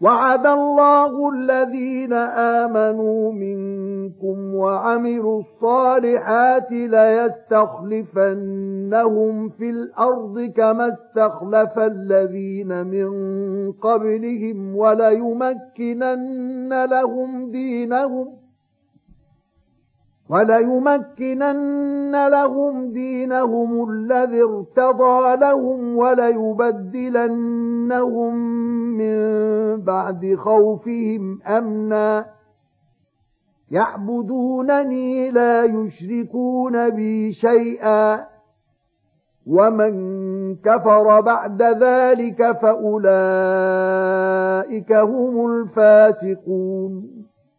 وعد الله الذين آمنوا منكم وعملوا الصالحات ليستخلفنهم في الأرض كما استخلف الذين من قبلهم وليمكنن لهم دينهم وليمكنن لهم دينهم الذي ارتضى لهم وليبدلنهم بعد خوفهم أمنا يعبدونني لا يشركون بي شيئا ومن كفر بعد ذلك فأولئك هم الفاسقون